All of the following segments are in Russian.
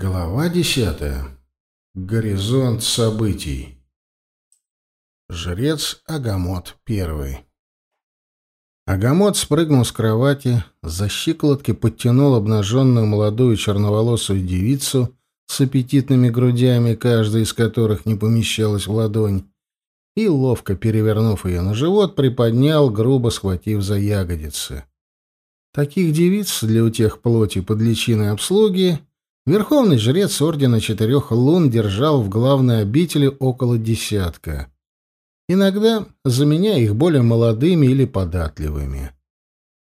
Глава десятая. Горизонт событий. Жрец Агамот первый. Агамот спрыгнул с кровати, за щиколотки подтянул обнаженную молодую черноволосую девицу с аппетитными грудями, каждая из которых не помещалась в ладонь, и, ловко перевернув ее на живот, приподнял, грубо схватив за ягодицы. Таких девиц для утех плоти под личиной обслуги Верховный жрец Ордена Четырех Лун держал в главной обители около десятка, иногда заменяя их более молодыми или податливыми.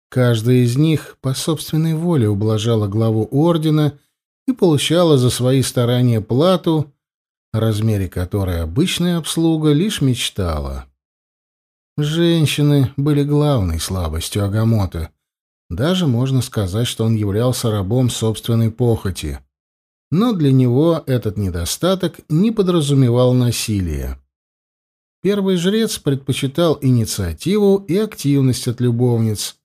Каждая из них по собственной воле ублажала главу Ордена и получала за свои старания плату, о размере которой обычная обслуга лишь мечтала. Женщины были главной слабостью Агамота. Даже можно сказать, что он являлся рабом собственной похоти но для него этот недостаток не подразумевал насилия. Первый жрец предпочитал инициативу и активность от любовниц,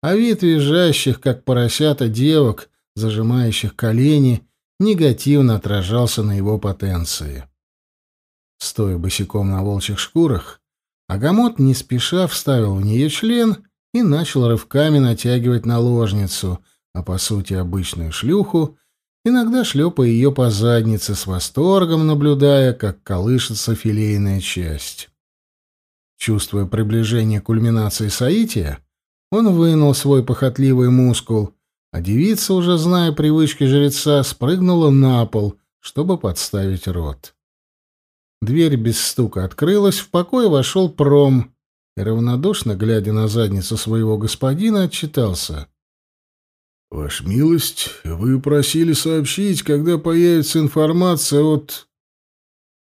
а вид визжащих, как поросята девок, зажимающих колени, негативно отражался на его потенции. Стоя босиком на волчьих шкурах, Агамот не спеша вставил в нее член и начал рывками натягивать наложницу, а по сути обычную шлюху, иногда шлепая ее по заднице с восторгом, наблюдая, как колышется филейная часть. Чувствуя приближение кульминации соития, он вынул свой похотливый мускул, а девица, уже зная привычки жреца, спрыгнула на пол, чтобы подставить рот. Дверь без стука открылась, в покой вошел пром и, равнодушно глядя на задницу своего господина, отчитался — «Ваша милость, вы просили сообщить, когда появится информация от...»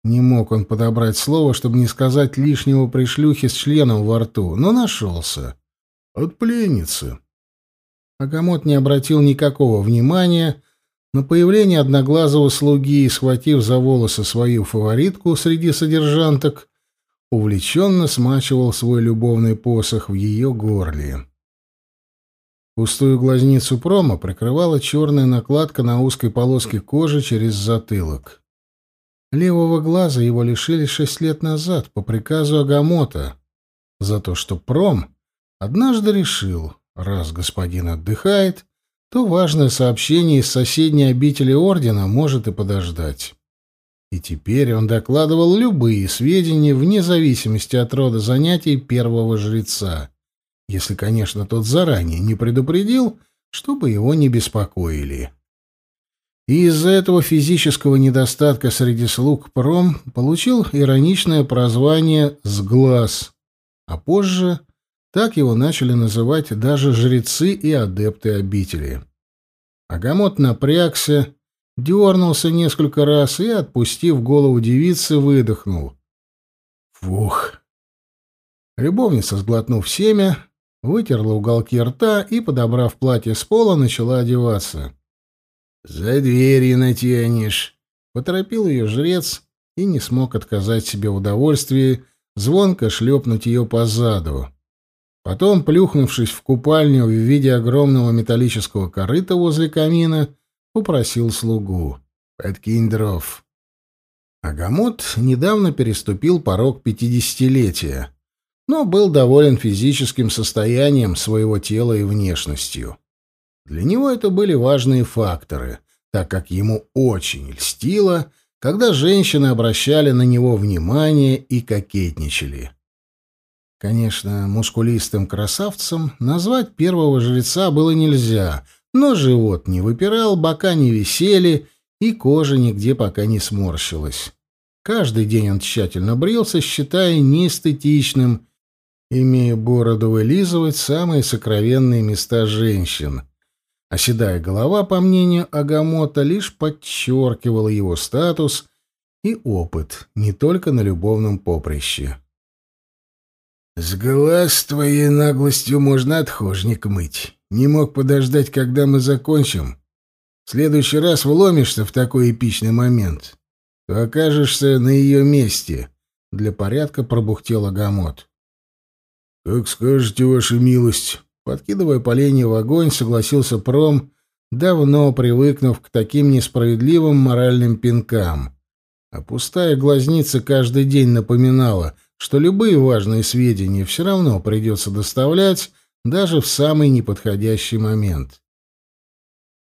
Не мог он подобрать слово, чтобы не сказать лишнего пришлюхи с членом во рту, но нашелся. «От пленницы». Агамот не обратил никакого внимания на появление одноглазого слуги и, схватив за волосы свою фаворитку среди содержанток, увлеченно смачивал свой любовный посох в ее горле. Пустую глазницу прома прикрывала черная накладка на узкой полоске кожи через затылок. Левого глаза его лишили шесть лет назад по приказу Агамота за то, что пром однажды решил, раз господин отдыхает, то важное сообщение из соседней обители ордена может и подождать. И теперь он докладывал любые сведения вне зависимости от рода занятий первого жреца если, конечно, тот заранее не предупредил, чтобы его не беспокоили. И из-за этого физического недостатка среди слуг пром получил ироничное прозвание «сглаз», а позже так его начали называть даже жрецы и адепты обители. Агамот напрягся, дернулся несколько раз и, отпустив голову девицы, выдохнул. «Фух!» Любовница, сглотнув семя, вытерла уголки рта и, подобрав платье с пола, начала одеваться. «За дверью натянешь», — поторопил ее жрец и не смог отказать себе в удовольствии звонко шлепнуть ее по заду. Потом, плюхнувшись в купальню в виде огромного металлического корыта возле камина, попросил слугу. «Подкинь дров». Агамот недавно переступил порог пятидесятилетия но был доволен физическим состоянием своего тела и внешностью. Для него это были важные факторы, так как ему очень льстило, когда женщины обращали на него внимание и кокетничали. Конечно, мускулистым красавцем назвать первого жреца было нельзя, но живот не выпирал, бока не висели, и кожа нигде пока не сморщилась. Каждый день он тщательно брился, считая неэстетичным имея бороду вылизывать самые сокровенные места женщин. А седая голова, по мнению Агамота, лишь подчеркивала его статус и опыт не только на любовном поприще. «С глаз твоей наглостью можно отхожник мыть. Не мог подождать, когда мы закончим. В следующий раз вломишься в такой эпичный момент, то окажешься на ее месте», — для порядка пробухтел Агамот. «Как скажете, ваша милость». Подкидывая поленья в огонь, согласился Пром, давно привыкнув к таким несправедливым моральным пинкам. А пустая глазница каждый день напоминала, что любые важные сведения все равно придется доставлять даже в самый неподходящий момент.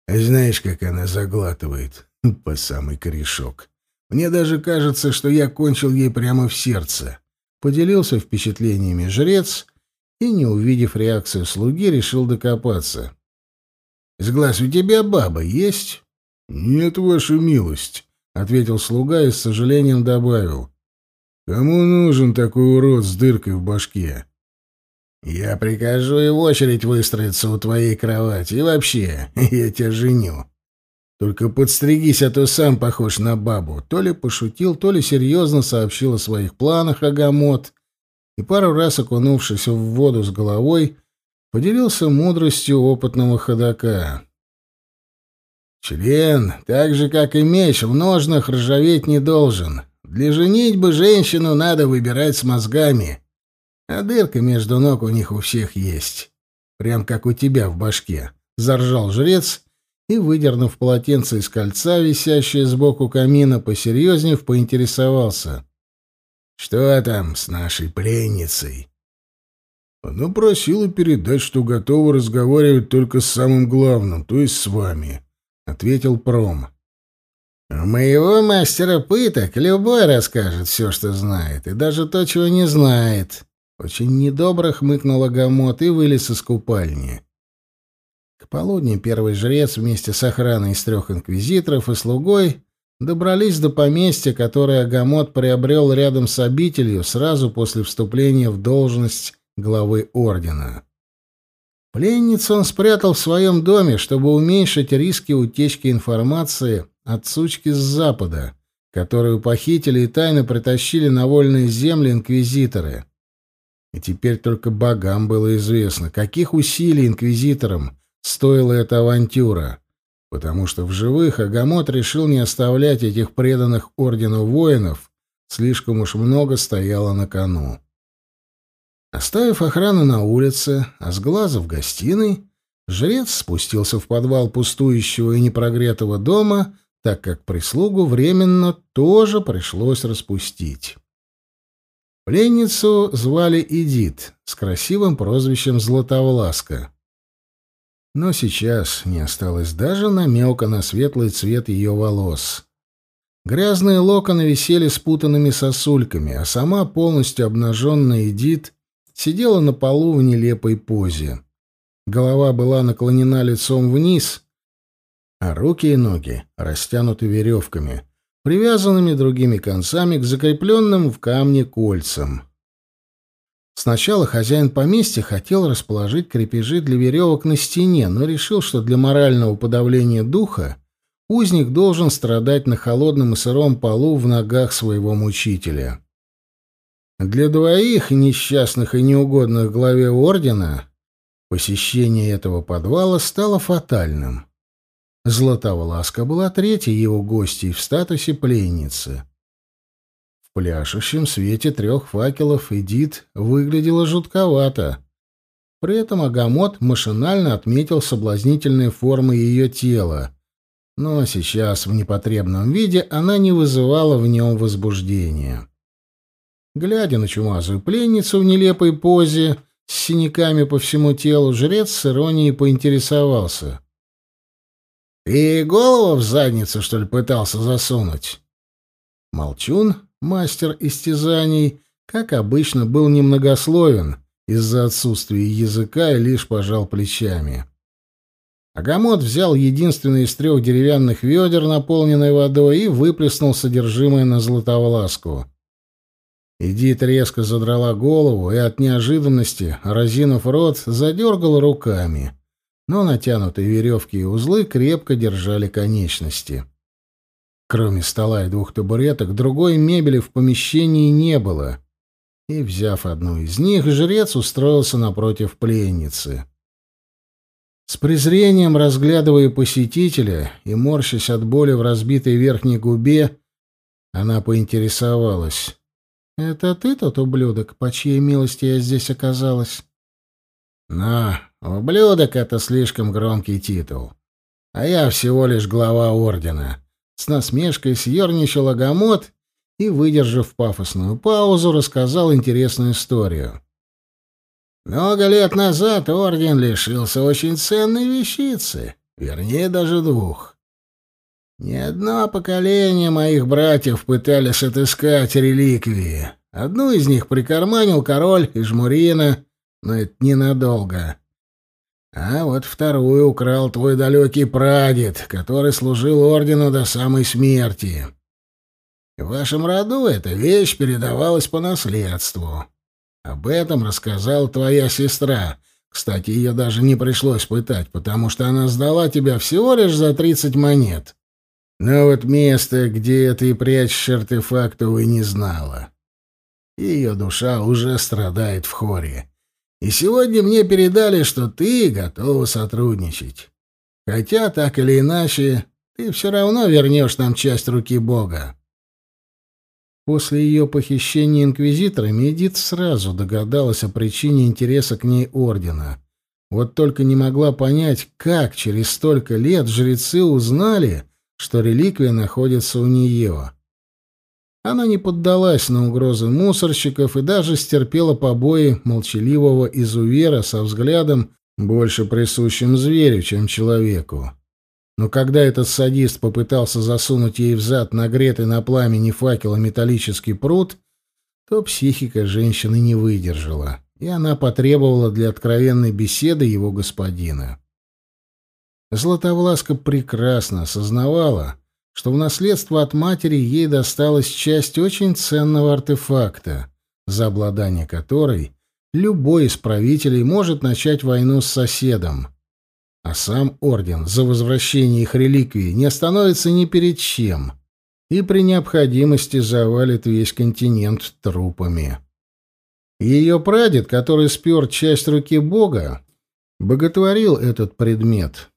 Знаешь, как она заглатывает по самый корешок. Мне даже кажется, что я кончил ей прямо в сердце. Поделился впечатлениями жрец и, не увидев реакцию слуги, решил докопаться. «С глаз у тебя баба есть?» «Нет, ваша милость», — ответил слуга и с сожалением добавил. «Кому нужен такой урод с дыркой в башке?» «Я прикажу и в очередь выстроиться у твоей кровати, и вообще, я тебя женю. Только подстригись, а то сам похож на бабу». То ли пошутил, то ли серьезно сообщил о своих планах Агамот, и пару раз окунувшись в воду с головой, поделился мудростью опытного ходока. «Член, так же, как и меч, в ножнах ржаветь не должен. Для женитьбы женщину надо выбирать с мозгами». А дырка между ног у них у всех есть. Прям как у тебя в башке. Заржал жрец и, выдернув полотенце из кольца, висящее сбоку камина, посерьезнее поинтересовался. «Что там с нашей пленницей?» Она просила передать, что готова разговаривать только с самым главным, то есть с вами, — ответил Пром. — моего мастера пыток любой расскажет все, что знает, и даже то, чего не знает. Очень недобро хмыкнул Агамот и вылез из купальни. К полудню первый жрец вместе с охраной из трех инквизиторов и слугой добрались до поместья, которое Агамот приобрел рядом с обителью сразу после вступления в должность главы ордена. Пленницу он спрятал в своем доме, чтобы уменьшить риски утечки информации от сучки с запада, которую похитили и тайно притащили на вольные земли инквизиторы. И теперь только богам было известно, каких усилий инквизиторам стоила эта авантюра, потому что в живых Агамот решил не оставлять этих преданных ордену воинов, слишком уж много стояло на кону. Оставив охрану на улице, а с глаза в гостиной, жрец спустился в подвал пустующего и непрогретого дома, так как прислугу временно тоже пришлось распустить. Пленницу звали Эдит с красивым прозвищем Златовласка. Но сейчас не осталось даже намека на светлый цвет ее волос. Грязные локоны висели спутанными сосульками, а сама полностью обнаженная Эдит сидела на полу в нелепой позе. Голова была наклонена лицом вниз, а руки и ноги растянуты веревками — привязанными другими концами к закрепленным в камне кольцам. Сначала хозяин поместья хотел расположить крепежи для веревок на стене, но решил, что для морального подавления духа узник должен страдать на холодном и сыром полу в ногах своего мучителя. Для двоих несчастных и неугодных главе ордена посещение этого подвала стало фатальным. Златовласка была третьей его гостьей в статусе пленницы. Пляшущем свете трех факелов Эдит выглядела жутковато. При этом Агамот машинально отметил соблазнительные формы ее тела, но сейчас в непотребном виде она не вызывала в нем возбуждения. Глядя на чумазую пленницу в нелепой позе, с синяками по всему телу, жрец с иронией поинтересовался — ты голову в задницу, что ли, пытался засунуть? Молчун, мастер истязаний, как обычно, был немногословен из-за отсутствия языка и лишь пожал плечами. Агамот взял единственный из трех деревянных ведер, наполненный водой, и выплеснул содержимое на златовласку. Эдит резко задрала голову и от неожиданности, разинув рот, задергала руками но натянутые веревки и узлы крепко держали конечности. Кроме стола и двух табуреток, другой мебели в помещении не было. И, взяв одну из них, жрец устроился напротив пленницы. С презрением разглядывая посетителя и морщась от боли в разбитой верхней губе, она поинтересовалась. «Это ты тот ублюдок, по чьей милости я здесь оказалась?» «На, «Ублюдок» — это слишком громкий титул. а я всего лишь глава ордена. С насмешкой съерничал Агамот и, выдержав пафосную паузу, рассказал интересную историю. Много лет назад орден лишился очень ценной вещицы, вернее, даже двух. Ни одно поколение моих братьев пытались отыскать реликвии. Одну из них прикарманил король из Жмурина, но это ненадолго. А вот вторую украл твой далекий прадед, который служил ордену до самой смерти. В вашем роду эта вещь передавалась по наследству. Об этом рассказала твоя сестра. Кстати, ее даже не пришлось пытать, потому что она сдала тебя всего лишь за тридцать монет. Но вот место, где ты прячешь артефакт, увы, не знала. Ее душа уже страдает в хоре. И сегодня мне передали, что ты готова сотрудничать. Хотя, так или иначе, ты все равно вернешь нам часть руки Бога. После ее похищения инквизиторами Эдит сразу догадалась о причине интереса к ней ордена. Вот только не могла понять, как через столько лет жрецы узнали, что реликвия находится у нее. Она не поддалась на угрозы мусорщиков и даже стерпела побои молчаливого изувера со взглядом, больше присущим зверю, чем человеку. Но когда этот садист попытался засунуть ей в зад нагретый на пламени факела металлический пруд, то психика женщины не выдержала, и она потребовала для откровенной беседы его господина. Златовласка прекрасно осознавала, что в наследство от матери ей досталась часть очень ценного артефакта, за обладание которой любой из правителей может начать войну с соседом. А сам орден за возвращение их реликвий не остановится ни перед чем и при необходимости завалит весь континент трупами. Ее прадед, который спер часть руки Бога, боготворил этот предмет,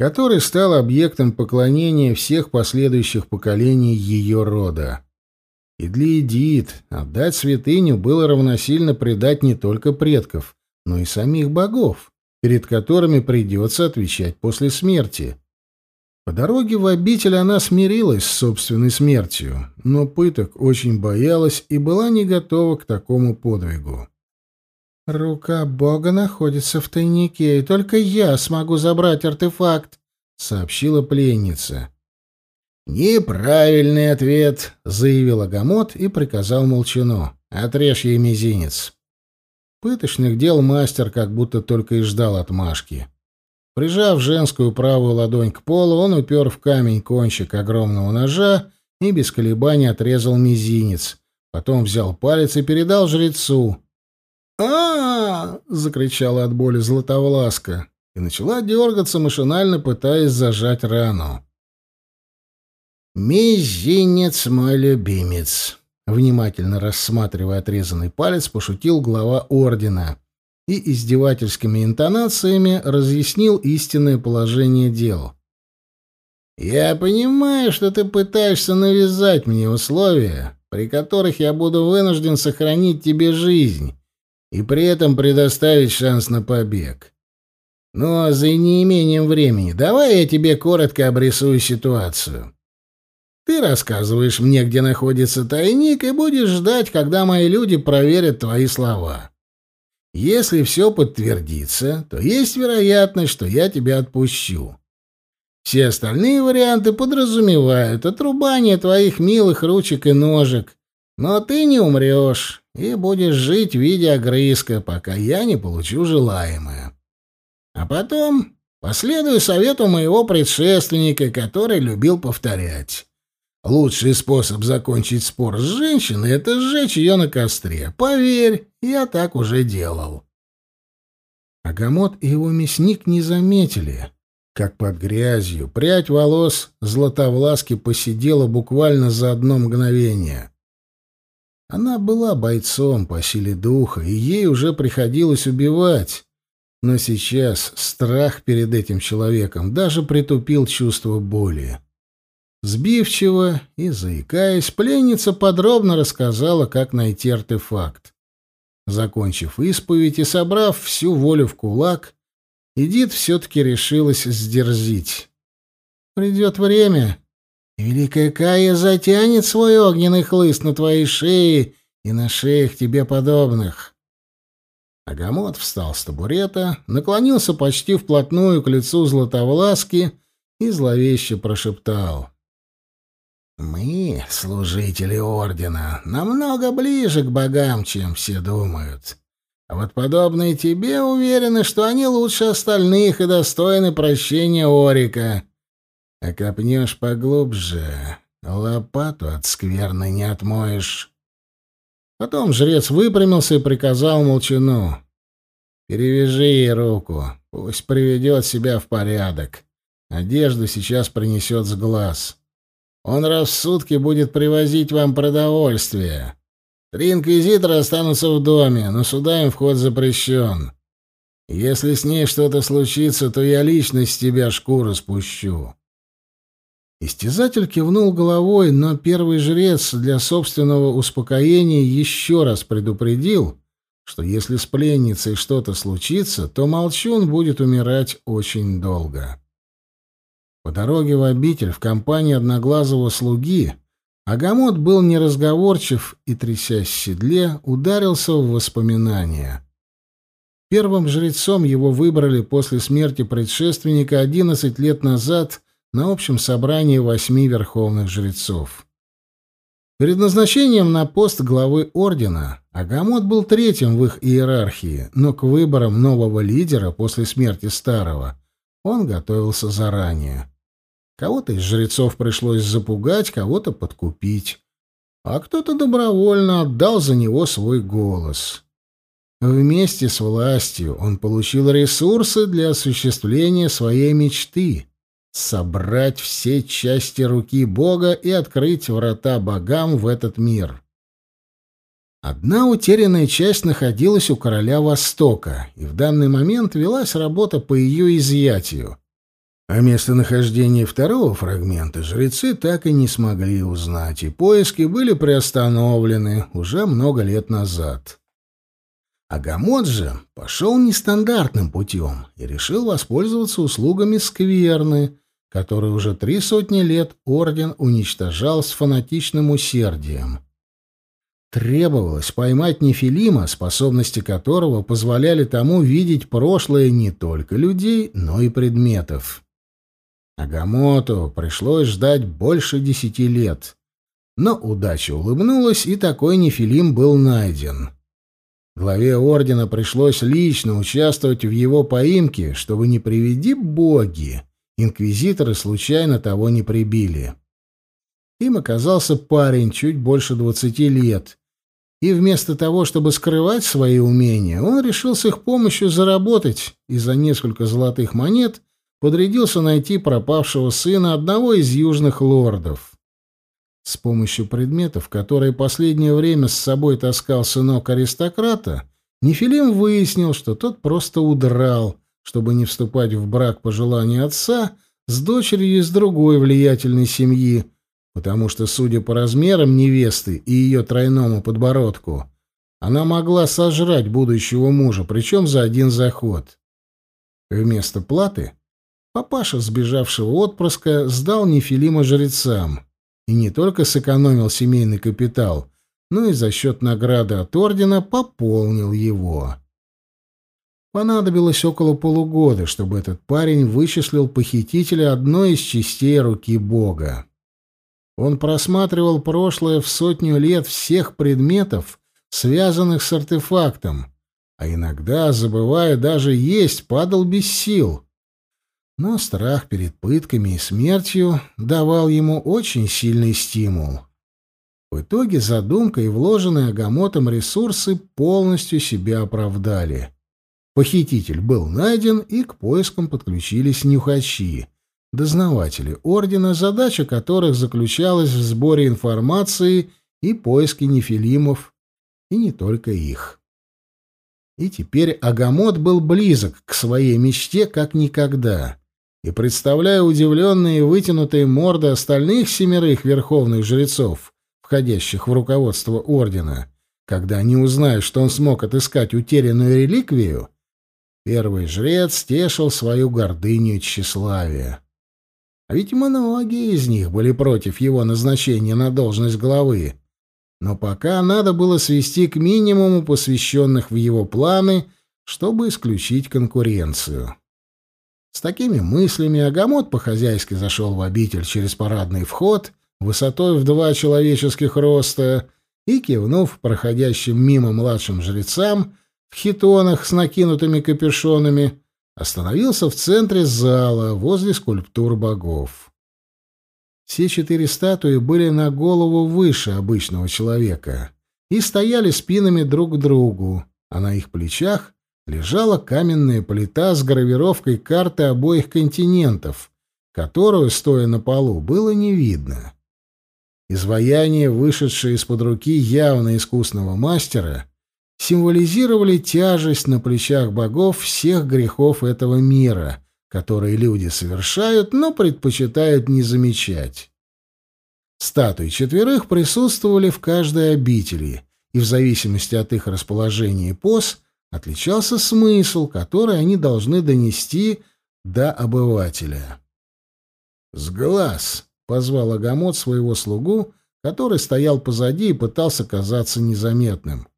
который стал объектом поклонения всех последующих поколений ее рода. И для Эдит отдать святыню было равносильно предать не только предков, но и самих богов, перед которыми придется отвечать после смерти. По дороге в обитель она смирилась с собственной смертью, но пыток очень боялась и была не готова к такому подвигу. «Рука Бога находится в тайнике, и только я смогу забрать артефакт», — сообщила пленница. «Неправильный ответ», — заявил Агамот и приказал Молчану. «Отрежь ей мизинец». Пыточных дел мастер как будто только и ждал отмашки. Прижав женскую правую ладонь к полу, он упер в камень кончик огромного ножа и без колебаний отрезал мизинец. Потом взял палец и передал жрецу а, закричала от боли Златовласка и начала дергаться, машинально пытаясь зажать рану. «Мизинец мой любимец», — внимательно рассматривая отрезанный палец, пошутил глава ордена и издевательскими интонациями разъяснил истинное положение дел. «Я понимаю, что ты пытаешься навязать мне условия, при которых я буду вынужден сохранить тебе жизнь» и при этом предоставить шанс на побег. Но за неимением времени давай я тебе коротко обрисую ситуацию. Ты рассказываешь мне, где находится тайник, и будешь ждать, когда мои люди проверят твои слова. Если все подтвердится, то есть вероятность, что я тебя отпущу. Все остальные варианты подразумевают отрубание твоих милых ручек и ножек, но ты не умрешь и будешь жить в виде огрызка, пока я не получу желаемое. А потом последую совету моего предшественника, который любил повторять. Лучший способ закончить спор с женщиной — это сжечь ее на костре. Поверь, я так уже делал. Агамот и его мясник не заметили, как под грязью прядь волос Златовласки посидела буквально за одно мгновение. Она была бойцом по силе духа, и ей уже приходилось убивать. Но сейчас страх перед этим человеком даже притупил чувство боли. Сбивчиво и заикаясь, пленница подробно рассказала, как найти артефакт. Закончив исповедь и собрав всю волю в кулак, Эдит все-таки решилась сдерзить. Придет время, Великая Кая затянет свой огненный хлыст на твоей шее и на шеях тебе подобных. Агамот встал с табурета, наклонился почти вплотную к лицу Златовласки и зловеще прошептал. «Мы, служители Ордена, намного ближе к богам, чем все думают. А вот подобные тебе уверены, что они лучше остальных и достойны прощения Орика. А копнешь поглубже, лопату от скверны не отмоешь». Потом жрец выпрямился и приказал молчану. «Перевяжи ей руку, пусть приведет себя в порядок. Одежду сейчас принесет с глаз. Он раз в сутки будет привозить вам продовольствие. Три инквизитора останутся в доме, но сюда им вход запрещен. Если с ней что-то случится, то я лично с тебя шкуру спущу». Истязатель кивнул головой, но первый жрец для собственного успокоения еще раз предупредил, что если с пленницей что-то случится, то молчун будет умирать очень долго. По дороге в обитель в компании одноглазого слуги Агамот был неразговорчив и, трясясь в седле, ударился в воспоминания. Первым жрецом его выбрали после смерти предшественника одиннадцать лет назад на общем собрании восьми верховных жрецов. Перед назначением на пост главы ордена Агамот был третьим в их иерархии, но к выборам нового лидера после смерти старого он готовился заранее. Кого-то из жрецов пришлось запугать, кого-то подкупить, а кто-то добровольно отдал за него свой голос. Вместе с властью он получил ресурсы для осуществления своей мечты собрать все части руки Бога и открыть врата богам в этот мир. Одна утерянная часть находилась у короля Востока, и в данный момент велась работа по ее изъятию. О местонахождении второго фрагмента жрецы так и не смогли узнать, и поиски были приостановлены уже много лет назад. Агамот же пошел нестандартным путем и решил воспользоваться услугами скверны, который уже три сотни лет орден уничтожал с фанатичным усердием. Требовалось поймать Нефилима, способности которого позволяли тому видеть прошлое не только людей, но и предметов. Агамоту пришлось ждать больше десяти лет. Но удача улыбнулась, и такой Нефилим был найден. Главе ордена пришлось лично участвовать в его поимке, чтобы не приведи боги инквизиторы случайно того не прибили. Им оказался парень чуть больше двадцати лет, и вместо того, чтобы скрывать свои умения, он решил с их помощью заработать и за несколько золотых монет подрядился найти пропавшего сына одного из южных лордов. С помощью предметов, которые последнее время с собой таскал сынок аристократа, Нефилим выяснил, что тот просто удрал, чтобы не вступать в брак по желанию отца с дочерью из другой влиятельной семьи, потому что, судя по размерам невесты и ее тройному подбородку, она могла сожрать будущего мужа, причем за один заход. Вместо платы папаша сбежавшего отпрыска сдал Нефилима жрецам и не только сэкономил семейный капитал, но и за счет награды от ордена пополнил его. Понадобилось около полугода, чтобы этот парень вычислил похитителя одной из частей руки Бога. Он просматривал прошлое в сотню лет всех предметов, связанных с артефактом, а иногда, забывая даже есть, падал без сил. Но страх перед пытками и смертью давал ему очень сильный стимул. В итоге задумка и вложенные Агамотом ресурсы полностью себя оправдали. Похититель был найден, и к поискам подключились нюхачи, дознаватели ордена, задача которых заключалась в сборе информации и поиске нефилимов, и не только их. И теперь Агамот был близок к своей мечте как никогда. И, представляя удивленные и вытянутые морды остальных семерых верховных жрецов, входящих в руководство ордена, когда они узнают, что он смог отыскать утерянную реликвию, Первый жрец тешил свою гордыню и. А ведь многие из них были против его назначения на должность главы. Но пока надо было свести к минимуму посвященных в его планы, чтобы исключить конкуренцию. С такими мыслями Агамот по-хозяйски зашел в обитель через парадный вход, высотой в два человеческих роста, и, кивнув проходящим мимо младшим жрецам в хитонах с накинутыми капюшонами, остановился в центре зала возле скульптур богов. Все четыре статуи были на голову выше обычного человека и стояли спинами друг к другу, а на их плечах лежала каменная плита с гравировкой карты обоих континентов, которую, стоя на полу, было не видно. Изваяние, вышедшее из-под руки явно искусного мастера, символизировали тяжесть на плечах богов всех грехов этого мира, которые люди совершают, но предпочитают не замечать. Статуи четверых присутствовали в каждой обители, и в зависимости от их расположения и поз отличался смысл, который они должны донести до обывателя. «С глаз!» — позвал Агамот своего слугу, который стоял позади и пытался казаться незаметным.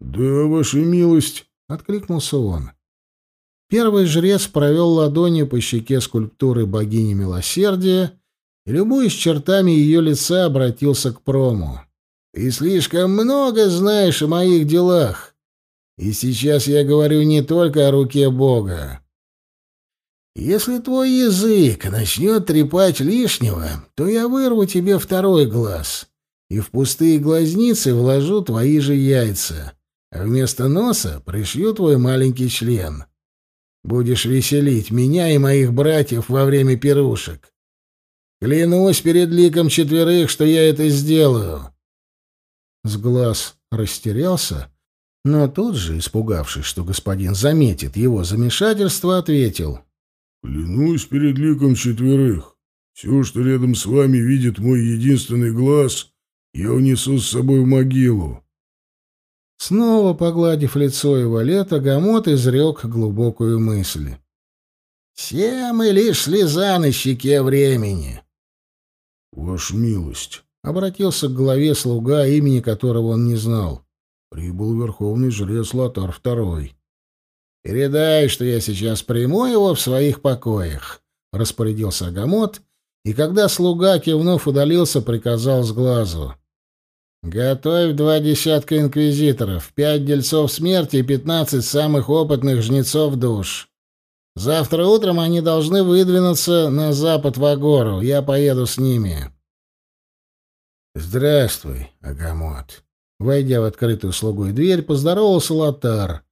«Да, ваша милость!» — откликнулся он. Первый жрец провел ладонью по щеке скульптуры богини милосердия и, любуясь чертами ее лица, обратился к прому. «Ты слишком много знаешь о моих делах, и сейчас я говорю не только о руке Бога. Если твой язык начнет трепать лишнего, то я вырву тебе второй глаз и в пустые глазницы вложу твои же яйца вместо носа пришью твой маленький член. Будешь веселить меня и моих братьев во время пирушек. Клянусь перед ликом четверых, что я это сделаю. С глаз растерялся, но тут же, испугавшись, что господин заметит его замешательство, ответил. «Клянусь перед ликом четверых. Все, что рядом с вами видит мой единственный глаз, я унесу с собой в могилу. Снова погладив лицо его лета, Гамот изрек глубокую мысль. «Все мы лишь слеза на щеке времени». «Ваша милость», — обратился к главе слуга, имени которого он не знал. «Прибыл верховный жрец Лотар Второй». «Передай, что я сейчас приму его в своих покоях», — распорядился Агамот, и когда слуга, кивнув, удалился, приказал с глазу. Готовь два десятка инквизиторов, пять дельцов смерти и пятнадцать самых опытных жнецов душ. Завтра утром они должны выдвинуться на запад в Агору. Я поеду с ними. Здравствуй, Агамот. Войдя в открытую слугой дверь, поздоровался Лотар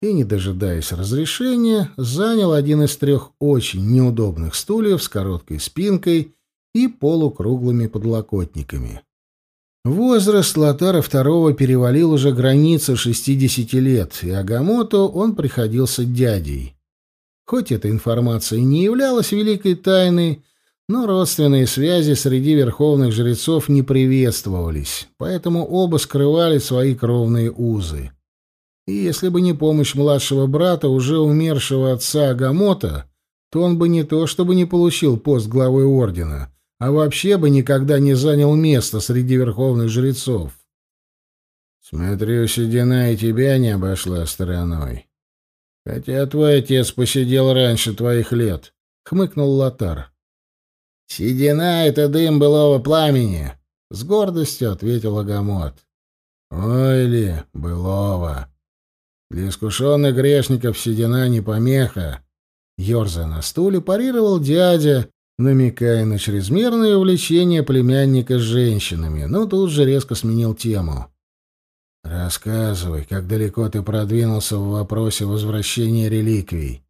и, не дожидаясь разрешения, занял один из трех очень неудобных стульев с короткой спинкой и полукруглыми подлокотниками. Возраст Лотара II перевалил уже границу 60 лет, и Агамото он приходился дядей. Хоть эта информация не являлась великой тайной, но родственные связи среди верховных жрецов не приветствовались, поэтому оба скрывали свои кровные узы. И если бы не помощь младшего брата, уже умершего отца Агамота, то он бы не то чтобы не получил пост главы ордена, а вообще бы никогда не занял место среди верховных жрецов. Смотрю, седина и тебя не обошла стороной. Хотя твой отец посидел раньше твоих лет, — хмыкнул Лотар. Седина — это дым былого пламени, — с гордостью ответил Агамот. Ой ли, былого. Для искушенных грешников седина не помеха. Ёрзая на стуле, парировал дядя, намекая на чрезмерное увлечение племянника женщинами, но тут же резко сменил тему. «Рассказывай, как далеко ты продвинулся в вопросе возвращения реликвий».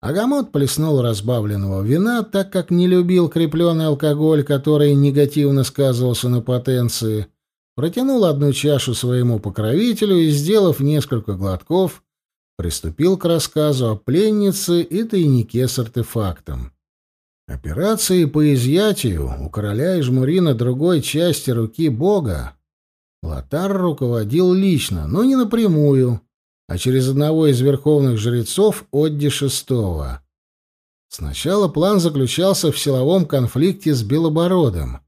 Агамот плеснул разбавленного вина, так как не любил крепленный алкоголь, который негативно сказывался на потенции, протянул одну чашу своему покровителю и, сделав несколько глотков, приступил к рассказу о пленнице и тайнике с артефактом. Операции по изъятию у короля Ижмурина другой части руки бога Лотар руководил лично, но не напрямую, а через одного из верховных жрецов Одди Шестого. Сначала план заключался в силовом конфликте с Белобородом,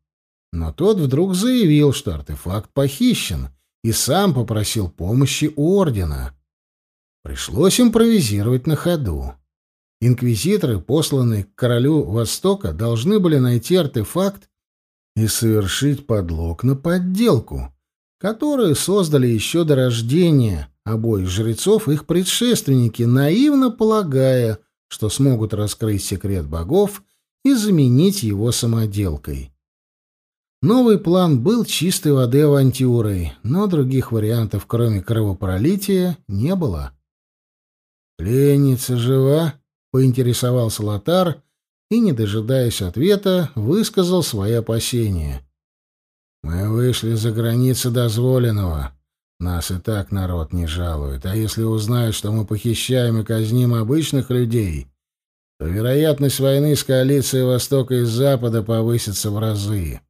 но тот вдруг заявил, что артефакт похищен, и сам попросил помощи у Ордена. Пришлось импровизировать на ходу. Инквизиторы, посланные к королю Востока, должны были найти артефакт и совершить подлог на подделку, которую создали еще до рождения обоих жрецов их предшественники, наивно полагая, что смогут раскрыть секрет богов и заменить его самоделкой. Новый план был чистой воды авантюрой, но других вариантов, кроме кровопролития, не было. «Пленница жива?» — поинтересовался Лотар и, не дожидаясь ответа, высказал свои опасения. «Мы вышли за границы дозволенного. Нас и так народ не жалует. А если узнают, что мы похищаем и казним обычных людей, то вероятность войны с коалицией Востока и Запада повысится в разы».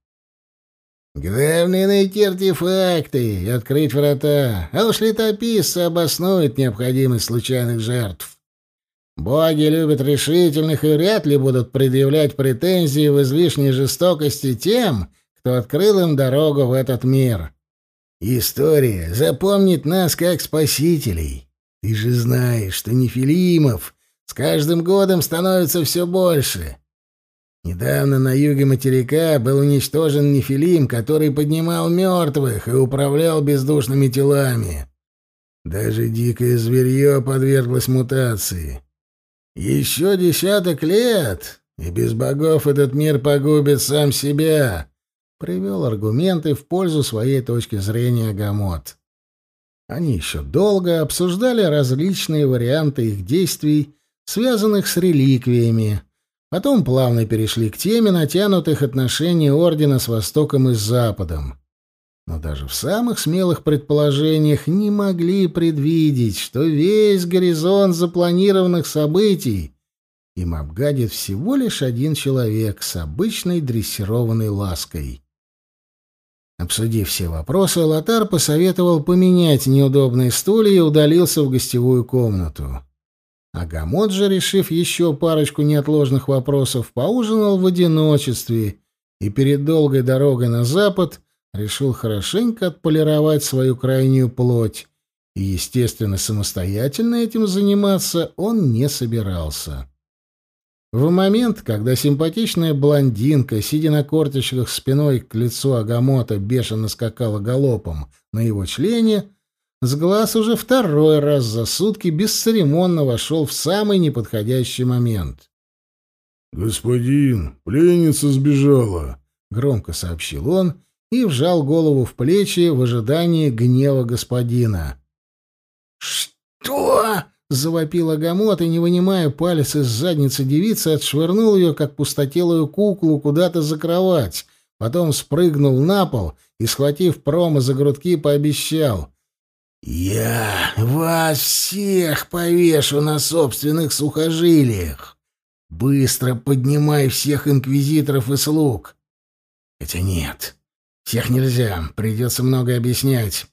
Главное — найти артефакты и открыть врата, а уж летописцы обоснуют необходимость случайных жертв. Боги любят решительных и вряд ли будут предъявлять претензии в излишней жестокости тем, кто открыл им дорогу в этот мир. История запомнит нас как спасителей. Ты же знаешь, что нефилимов с каждым годом становится все больше. Недавно на юге материка был уничтожен нефилим, который поднимал мертвых и управлял бездушными телами. Даже дикое зверье подверглось мутации. Еще десяток лет, и без богов этот мир погубит сам себя, — привел аргументы в пользу своей точки зрения Гамот. Они еще долго обсуждали различные варианты их действий, связанных с реликвиями, Потом плавно перешли к теме натянутых отношений Ордена с Востоком и с Западом. Но даже в самых смелых предположениях не могли предвидеть, что весь горизонт запланированных событий им обгадит всего лишь один человек с обычной дрессированной лаской. Обсудив все вопросы, Лотар посоветовал поменять неудобные стулья и удалился в гостевую комнату. Агамот же, решив еще парочку неотложных вопросов, поужинал в одиночестве и перед долгой дорогой на запад решил хорошенько отполировать свою крайнюю плоть, и, естественно, самостоятельно этим заниматься он не собирался. В момент, когда симпатичная блондинка, сидя на корточках спиной к лицу Агамота, бешено скакала галопом на его члене, с глаз уже второй раз за сутки бесцеремонно вошел в самый неподходящий момент. «Господин, пленница сбежала», — громко сообщил он и вжал голову в плечи в ожидании гнева господина. «Что?» — завопил Агамот и, не вынимая палец из задницы девицы, отшвырнул ее, как пустотелую куклу, куда-то за кровать, потом спрыгнул на пол и, схватив прома за грудки, пообещал — «Я вас всех повешу на собственных сухожилиях. Быстро поднимай всех инквизиторов и слуг. Хотя нет, всех нельзя, придется много объяснять».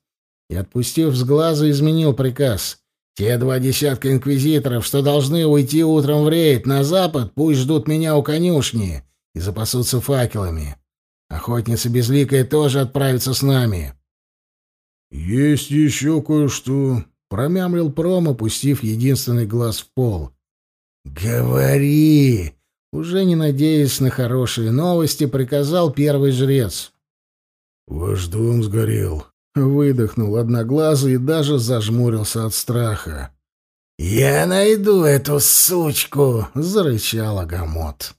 И, отпустив с глаза, изменил приказ. «Те два десятка инквизиторов, что должны уйти утром в рейд на запад, пусть ждут меня у конюшни и запасутся факелами. Охотница Безликая тоже отправится с нами». «Есть еще кое-что», — промямлил Пром, опустив единственный глаз в пол. «Говори!» — уже не надеясь на хорошие новости, приказал первый жрец. «Ваш дом сгорел», — выдохнул одноглазый и даже зажмурился от страха. «Я найду эту сучку!» — зарычал Агамот.